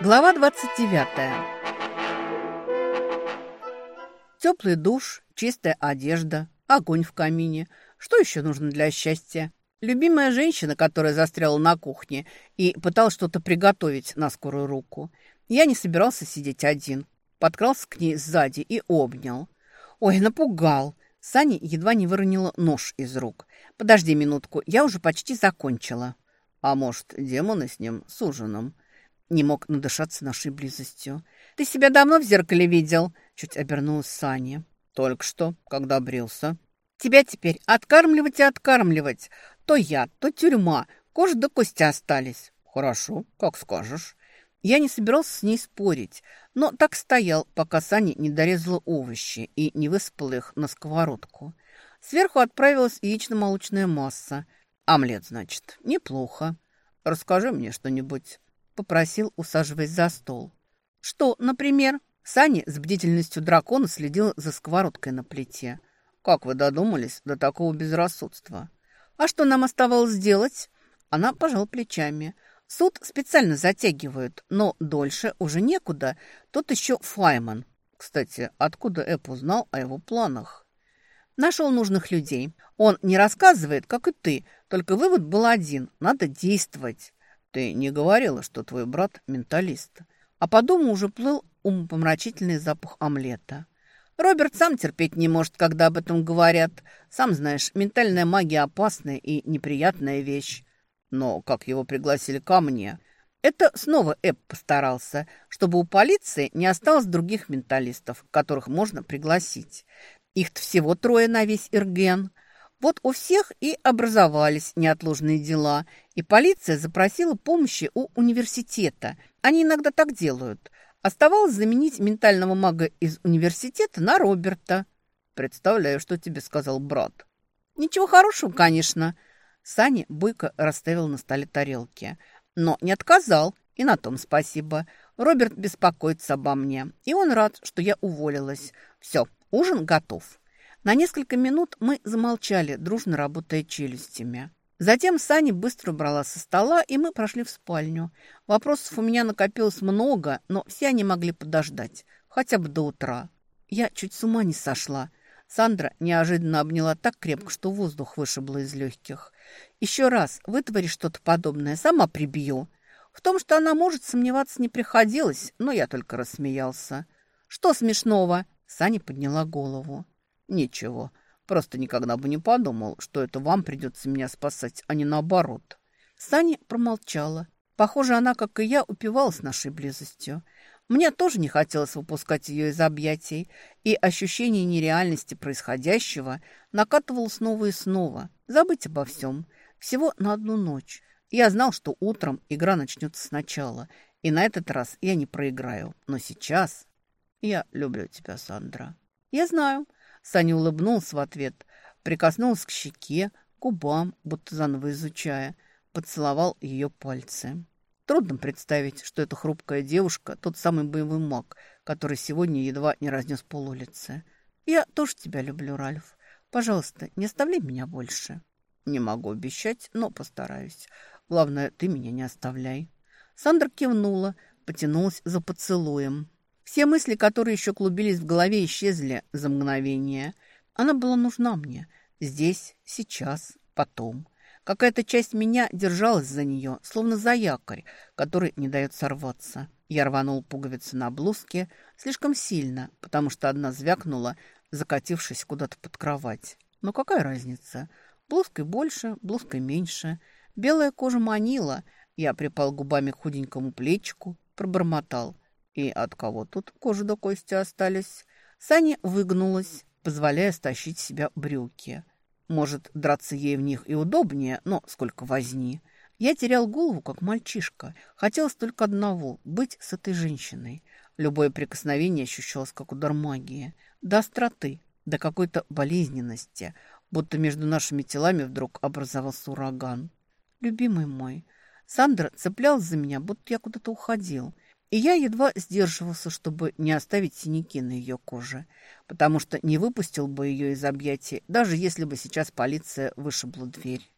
Глава 29. Теплый душ, чистая одежда, огонь в камине. Что еще нужно для счастья? Любимая женщина, которая застряла на кухне и пыталась что-то приготовить на скорую руку. Я не собирался сидеть один. Подкрался к ней сзади и обнял. Ой, напугал. Саня едва не выронила нож из рук. «Подожди минутку, я уже почти закончила». «А может, демоны с ним, с ужином?» Не мог надышаться нашей близостью. «Ты себя давно в зеркале видел?» Чуть обернулась Саня. «Только что, когда брился». «Тебя теперь откармливать и откармливать. То я, то тюрьма. Кожа до кости остались». «Хорошо, как скажешь». Я не собирался с ней спорить, но так стоял, пока Саня не дорезала овощи и не высыпала их на сковородку. Сверху отправилась яично-молочная масса. Омлет, значит, неплохо. «Расскажи мне что-нибудь», — попросил, усаживаясь за стол. «Что, например?» Саня с бдительностью дракона следил за сковородкой на плите. «Как вы додумались до такого безрассудства?» «А что нам оставалось делать?» Она пожала плечами. Суд специально затягивают, но дольше уже некуда. Тут еще Файман. Кстати, откуда Эп узнал о его планах? Нашел нужных людей. Он не рассказывает, как и ты, только вывод был один – надо действовать. Ты не говорила, что твой брат – менталист. А по дому уже плыл умопомрачительный запах омлета. Роберт сам терпеть не может, когда об этом говорят. Сам знаешь, ментальная магия опасная и неприятная вещь. Но как его пригласили ко мне? Это снова Эп постарался, чтобы у полиции не осталось других менталистов, которых можно пригласить. Их-то всего трое на весь Ирген. Вот у всех и образовались неотложные дела, и полиция запросила помощи у университета. Они иногда так делают. Оставалось заменить ментального мага из университета на Роберта. Представляю, что тебе сказал брат. Ничего хорошего, конечно. Саня бойко расставил на столе тарелки. Но не отказал, и на том спасибо. Роберт беспокоится обо мне, и он рад, что я уволилась. Все, ужин готов. На несколько минут мы замолчали, дружно работая челюстями. Затем Саня быстро убрала со стола, и мы прошли в спальню. Вопросов у меня накопилось много, но все они могли подождать, хотя бы до утра. Я чуть с ума не сошла. Сандра неожиданно обняла так крепко, что воздух вышибло из легких. Еще раз вытворишь что-то подобное, сама прибью. В том, что она может, сомневаться не приходилось, но я только рассмеялся. Что смешного? Саня подняла голову. Ничего, просто никогда бы не подумал, что это вам придется меня спасать, а не наоборот. Саня промолчала. Похоже, она, как и я, упивалась нашей близостью. Мне тоже не хотелось выпускать ее из объятий, и ощущение нереальности происходящего накатывало снова и снова. Забыть обо всем. Всего на одну ночь. Я знал, что утром игра начнется сначала, и на этот раз я не проиграю. Но сейчас я люблю тебя, Сандра. Я знаю. Саня улыбнулся в ответ, прикоснулся к щеке, губам, будто заново изучая, поцеловал ее пальцы. Трудно представить, что эта хрупкая девушка – тот самый боевой маг, который сегодня едва не разнес пол улицы. Я тоже тебя люблю, Ральф. Пожалуйста, не оставляй меня больше. Не могу обещать, но постараюсь. Главное, ты меня не оставляй. Сандра кивнула, потянулась за поцелуем. Все мысли, которые еще клубились в голове, исчезли за мгновение. Она была нужна мне. Здесь, сейчас, потом. Какая-то часть меня держалась за нее, словно за якорь, который не дает сорваться. Я рванул пуговицы на блузке слишком сильно, потому что одна звякнула, закатившись куда-то под кровать. Но какая разница? Блузкой больше, блузкой меньше. Белая кожа манила. Я припал губами к худенькому плечику, пробормотал. И от кого тут кожа до кости остались? Саня выгнулась, позволяя стащить себя брюки. Может, драться ей в них и удобнее, но сколько возни. Я терял голову, как мальчишка. Хотелось только одного – быть с этой женщиной. Любое прикосновение ощущалось, как удар магии. До остроты, до какой-то болезненности, будто между нашими телами вдруг образовался ураган. Любимый мой, Сандра цеплялась за меня, будто я куда-то уходил – и я едва сдерживался, чтобы не оставить синяки на ее коже, потому что не выпустил бы ее из объятий, даже если бы сейчас полиция вышибла дверь.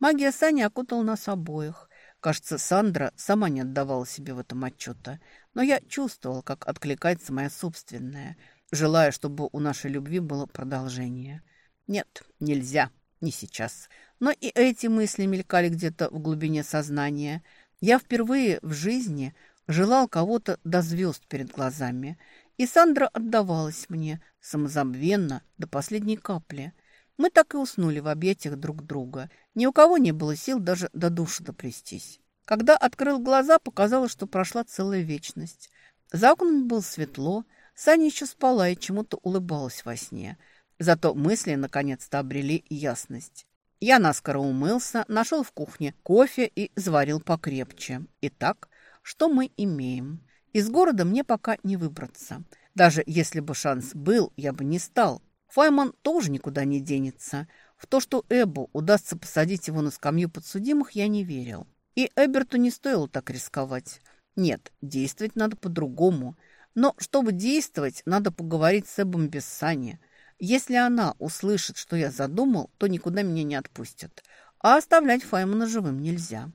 Магия Сани окутала нас обоих. Кажется, Сандра сама не отдавала себе в этом отчета, но я чувствовал, как откликается моя собственная, желая, чтобы у нашей любви было продолжение. Нет, нельзя, не сейчас. Но и эти мысли мелькали где-то в глубине сознания. Я впервые в жизни желал кого-то до звезд перед глазами, и Сандра отдавалась мне самозабвенно до последней капли. Мы так и уснули в объятиях друг друга. Ни у кого не было сил даже до души доплестись. Когда открыл глаза, показалось, что прошла целая вечность. За окнами было светло, Саня еще спала и чему-то улыбалась во сне. Зато мысли наконец-то обрели ясность. Я наскоро умылся, нашел в кухне кофе и заварил покрепче. Итак, что мы имеем? Из города мне пока не выбраться. Даже если бы шанс был, я бы не стал. Файман тоже никуда не денется. В то, что Эбу удастся посадить его на скамью подсудимых, я не верил. И Эберту не стоило так рисковать. Нет, действовать надо по-другому. Но чтобы действовать, надо поговорить с Эбом без Сани. Если она услышит, что я задумал, то никуда меня не отпустят. А оставлять Файмана живым нельзя.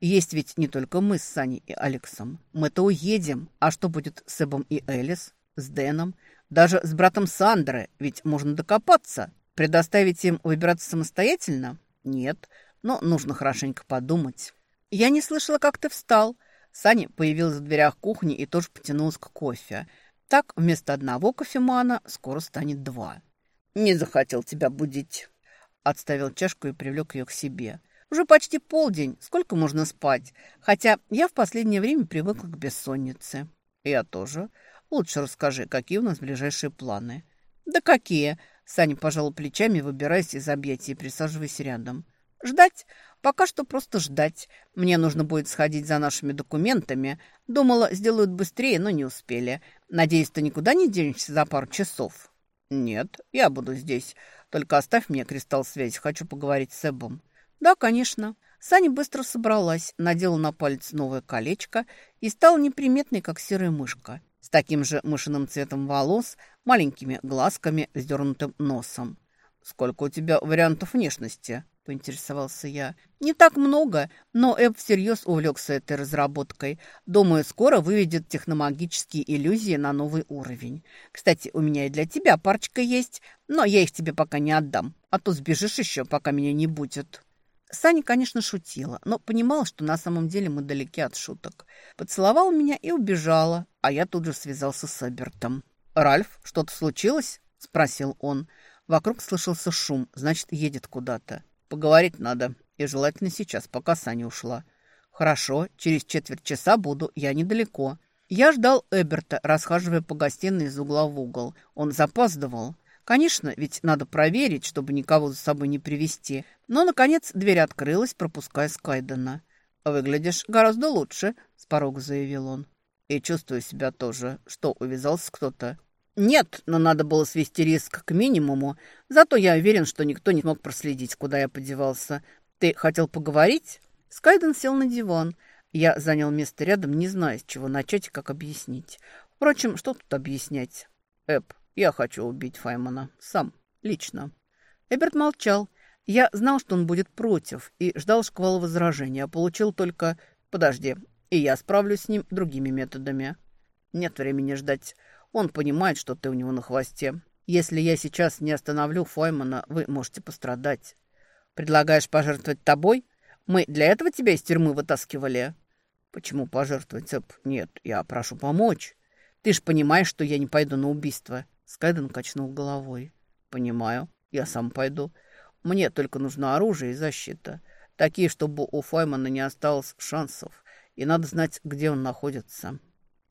Есть ведь не только мы с Саней и Алексом. Мы-то уедем. А что будет с Эбом и Элис? С Дэном? Даже с братом Сандры? Ведь можно докопаться. Предоставить им выбираться самостоятельно? Нет. Но нужно хорошенько подумать. Я не слышала, как ты встал. Саня появилась в дверях кухни и тоже потянулась к кофе. Так, вместо одного кофемана скоро станет два. «Не захотел тебя будить», — отставил чашку и привлек ее к себе. Уже почти полдень. Сколько можно спать? Хотя я в последнее время привыкла к бессоннице. Я тоже. Лучше расскажи, какие у нас ближайшие планы. Да какие? Саня пожал плечами, выбираясь из объятий и присаживаясь рядом. Ждать? Пока что просто ждать. Мне нужно будет сходить за нашими документами. Думала, сделают быстрее, но не успели. Надеюсь, ты никуда не денешься за пару часов? Нет, я буду здесь. Только оставь мне кристалл связи. Хочу поговорить с Эбом. «Да, конечно». Саня быстро собралась, надела на палец новое колечко и стала неприметной, как серая мышка, с таким же мышиным цветом волос, маленькими глазками, вздернутым носом. «Сколько у тебя вариантов внешности?» – поинтересовался я. «Не так много, но Эб всерьез увлекся этой разработкой. Думаю, скоро выведет техномагические иллюзии на новый уровень. Кстати, у меня и для тебя парочка есть, но я их тебе пока не отдам, а то сбежишь еще, пока меня не будет». Саня, конечно, шутила, но понимала, что на самом деле мы далеки от шуток. Поцеловала меня и убежала, а я тут же связался с Эбертом. «Ральф, что-то случилось?» – спросил он. Вокруг слышался шум, значит, едет куда-то. «Поговорить надо, и желательно сейчас, пока Саня ушла». «Хорошо, через четверть часа буду, я недалеко». Я ждал Эберта, расхаживая по гостиной из угла в угол. Он запаздывал. Конечно, ведь надо проверить, чтобы никого за собой не привести. Но, наконец, дверь открылась, пропуская Скайдена. «Выглядишь гораздо лучше», — с порога заявил он. «И чувствую себя тоже. Что, увязался кто-то?» «Нет, но надо было свести риск к минимуму. Зато я уверен, что никто не смог проследить, куда я подевался. Ты хотел поговорить?» Скайден сел на диван. Я занял место рядом, не зная, с чего начать и как объяснить. Впрочем, что тут объяснять? «Эп, я хочу убить Файмана. Сам. Лично. Эберт молчал. Я знал, что он будет против, и ждал шквала возражения, а получил только «подожди, и я справлюсь с ним другими методами». Нет времени ждать. Он понимает, что ты у него на хвосте. Если я сейчас не остановлю Фоймана, вы можете пострадать. Предлагаешь пожертвовать тобой? Мы для этого тебя из тюрьмы вытаскивали? Почему пожертвовать? Нет, я прошу помочь. Ты ж понимаешь, что я не пойду на убийство. Скайден качнул головой. «Понимаю, я сам пойду. Мне только нужно оружие и защита. Такие, чтобы у Файмана не осталось шансов. И надо знать, где он находится».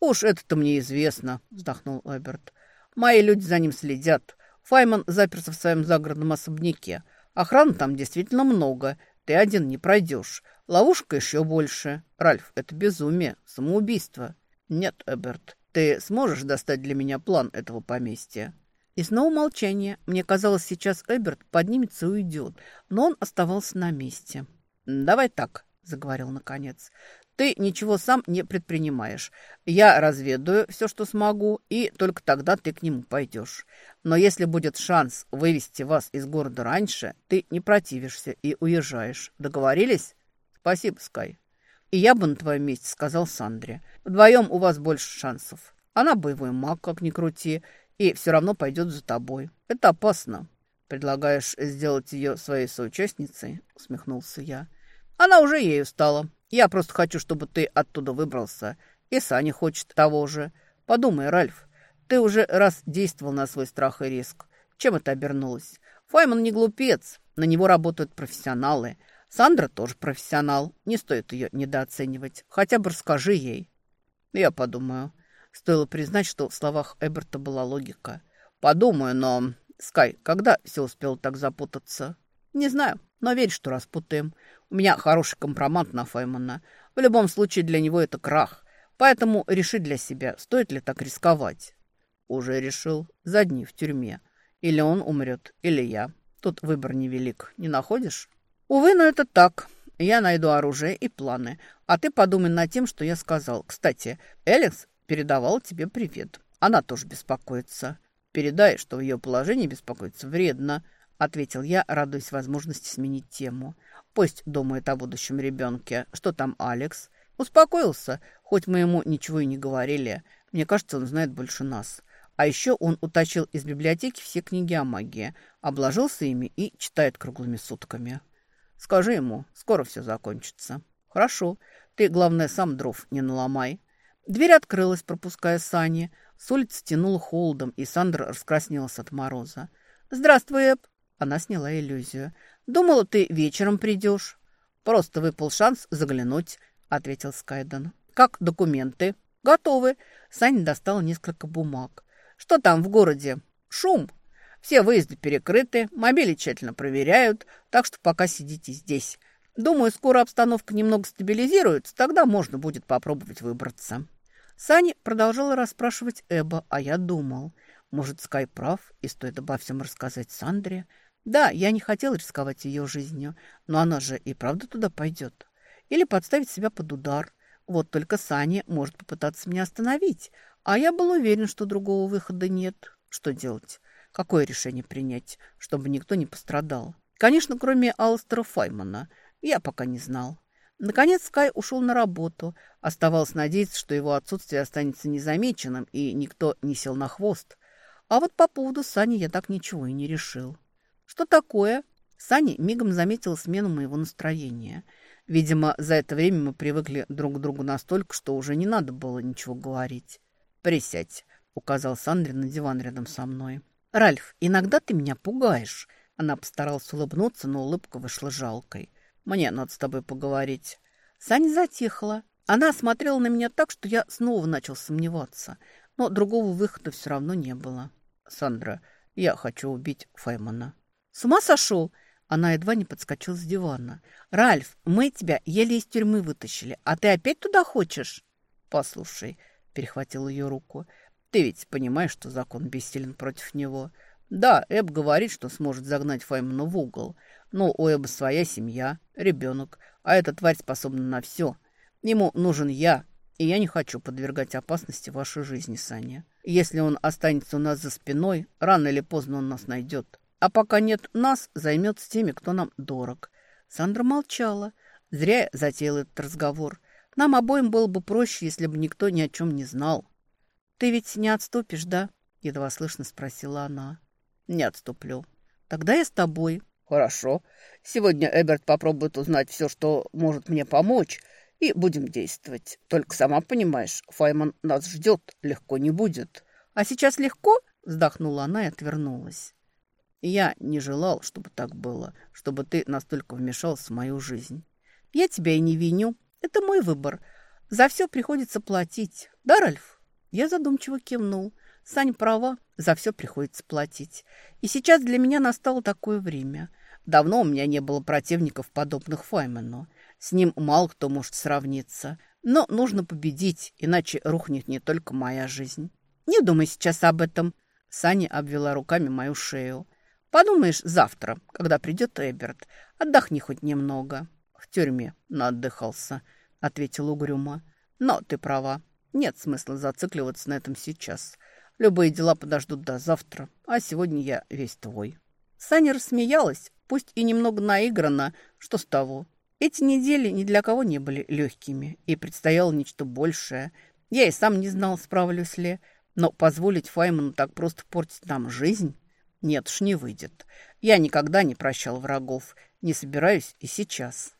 «Уж это-то мне известно», — вздохнул Эберт. «Мои люди за ним следят. Файман заперся в своем загородном особняке. Охраны там действительно много. Ты один не пройдешь. Ловушка еще больше. Ральф, это безумие, самоубийство». «Нет, Эберт, ты сможешь достать для меня план этого поместья?» И снова молчание. Мне казалось, сейчас Эберт поднимется и уйдет, но он оставался на месте. «Давай так», — заговорил наконец. «Ты ничего сам не предпринимаешь. Я разведаю все, что смогу, и только тогда ты к нему пойдешь. Но если будет шанс вывести вас из города раньше, ты не противишься и уезжаешь. Договорились?» «Спасибо, Скай». Я бы на твоем месте сказал Сандре. Вдвоем у вас больше шансов. Она боевой маг, как ни крути, и все равно пойдет за тобой. Это опасно. Предлагаешь сделать ее своей соучастницей? Усмехнулся я. Она уже ею стала. Я просто хочу, чтобы ты оттуда выбрался. И Саня хочет того же. Подумай, Ральф, ты уже раз действовал на свой страх и риск. Чем это обернулось? Файман не глупец. На него работают профессионалы. Сандра тоже профессионал. Не стоит ее недооценивать. Хотя бы расскажи ей. Я подумаю. Стоило признать, что в словах Эберта была логика. Подумаю, но... Скай, когда все успел так запутаться? Не знаю, но верь, что распутаем. У меня хороший компромат на Файмана. В любом случае для него это крах. Поэтому реши для себя, стоит ли так рисковать. Уже решил. За дни в тюрьме. Или он умрет, или я. Тут выбор невелик. Не находишь? Увы, но это так. Я найду оружие и планы. А ты подумай над тем, что я сказал. Кстати, Эликс передавал тебе привет. Она тоже беспокоится. Передай, что в ее положении беспокоиться вредно, ответил я, радуясь возможности сменить тему. Пусть думает о будущем ребенке. Что там Алекс? Успокоился, хоть мы ему ничего и не говорили. Мне кажется, он знает больше нас. А еще он утащил из библиотеки все книги о магии, обложился ими и читает круглыми сутками. Скажи ему, скоро все закончится. Хорошо, ты, главное, сам дров не наломай. Дверь открылась, пропуская сани. С улицы тянуло холодом, и Сандра раскраснелась от мороза. «Здравствуй, Эб!» Она сняла иллюзию. «Думала, ты вечером придешь». «Просто выпал шанс заглянуть», — ответил Скайден. «Как документы?» «Готовы». Саня достала несколько бумаг. «Что там в городе?» «Шум. Все выезды перекрыты, мобили тщательно проверяют, так что пока сидите здесь. Думаю, скоро обстановка немного стабилизируется, тогда можно будет попробовать выбраться». Сани продолжала расспрашивать Эба, а я думал, может, Скай прав, и стоит обо всем рассказать Сандре. Да, я не хотел рисковать ее жизнью, но она же и правда туда пойдет. Или подставить себя под удар. Вот только Сани может попытаться меня остановить, а я был уверен, что другого выхода нет. Что делать? Какое решение принять, чтобы никто не пострадал? Конечно, кроме Алстера Файмана. Я пока не знал. Наконец Скай ушел на работу. Оставалось надеяться, что его отсутствие останется незамеченным, и никто не сел на хвост. А вот по поводу Сани я так ничего и не решил. «Что такое?» Сани мигом заметила смену моего настроения. Видимо, за это время мы привыкли друг к другу настолько, что уже не надо было ничего говорить. «Присядь», — указал Сандри на диван рядом со мной. «Ральф, иногда ты меня пугаешь». Она постаралась улыбнуться, но улыбка вышла жалкой. «Мне надо с тобой поговорить». Саня затихла. Она смотрела на меня так, что я снова начал сомневаться. Но другого выхода все равно не было. «Сандра, я хочу убить Файмана». «С ума сошел?» Она едва не подскочила с дивана. «Ральф, мы тебя еле из тюрьмы вытащили, а ты опять туда хочешь?» «Послушай», — перехватил ее руку, — ты ведь понимаешь, что закон бессилен против него. Да, Эб говорит, что сможет загнать Файмана в угол. Но у Эба своя семья, ребенок, а эта тварь способна на все. Ему нужен я, и я не хочу подвергать опасности вашей жизни, Саня. Если он останется у нас за спиной, рано или поздно он нас найдет. А пока нет нас, займется теми, кто нам дорог. Сандра молчала. Зря затеял этот разговор. Нам обоим было бы проще, если бы никто ни о чем не знал. «Ты ведь не отступишь, да?» — едва слышно спросила она. «Не отступлю». «Тогда я с тобой». «Хорошо. Сегодня Эберт попробует узнать все, что может мне помочь, и будем действовать. Только сама понимаешь, Файман нас ждет, легко не будет». «А сейчас легко?» — вздохнула она и отвернулась. «Я не желал, чтобы так было, чтобы ты настолько вмешался в мою жизнь. Я тебя и не виню. Это мой выбор. За все приходится платить. Да, Ральф?» Я задумчиво кивнул. Сань права, за все приходится платить. И сейчас для меня настало такое время. Давно у меня не было противников, подобных Файмену. С ним мало кто может сравниться. Но нужно победить, иначе рухнет не только моя жизнь. Не думай сейчас об этом. Саня обвела руками мою шею. Подумаешь завтра, когда придет Эберт. Отдохни хоть немного. В тюрьме наотдыхался, ответил угрюмо. Но ты права. Нет смысла зацикливаться на этом сейчас. Любые дела подождут до завтра, а сегодня я весь твой». Саня рассмеялась, пусть и немного наигранно, что с того. Эти недели ни для кого не были легкими, и предстояло нечто большее. Я и сам не знал, справлюсь ли, но позволить Файману так просто портить нам жизнь? Нет уж, не выйдет. Я никогда не прощал врагов, не собираюсь и сейчас.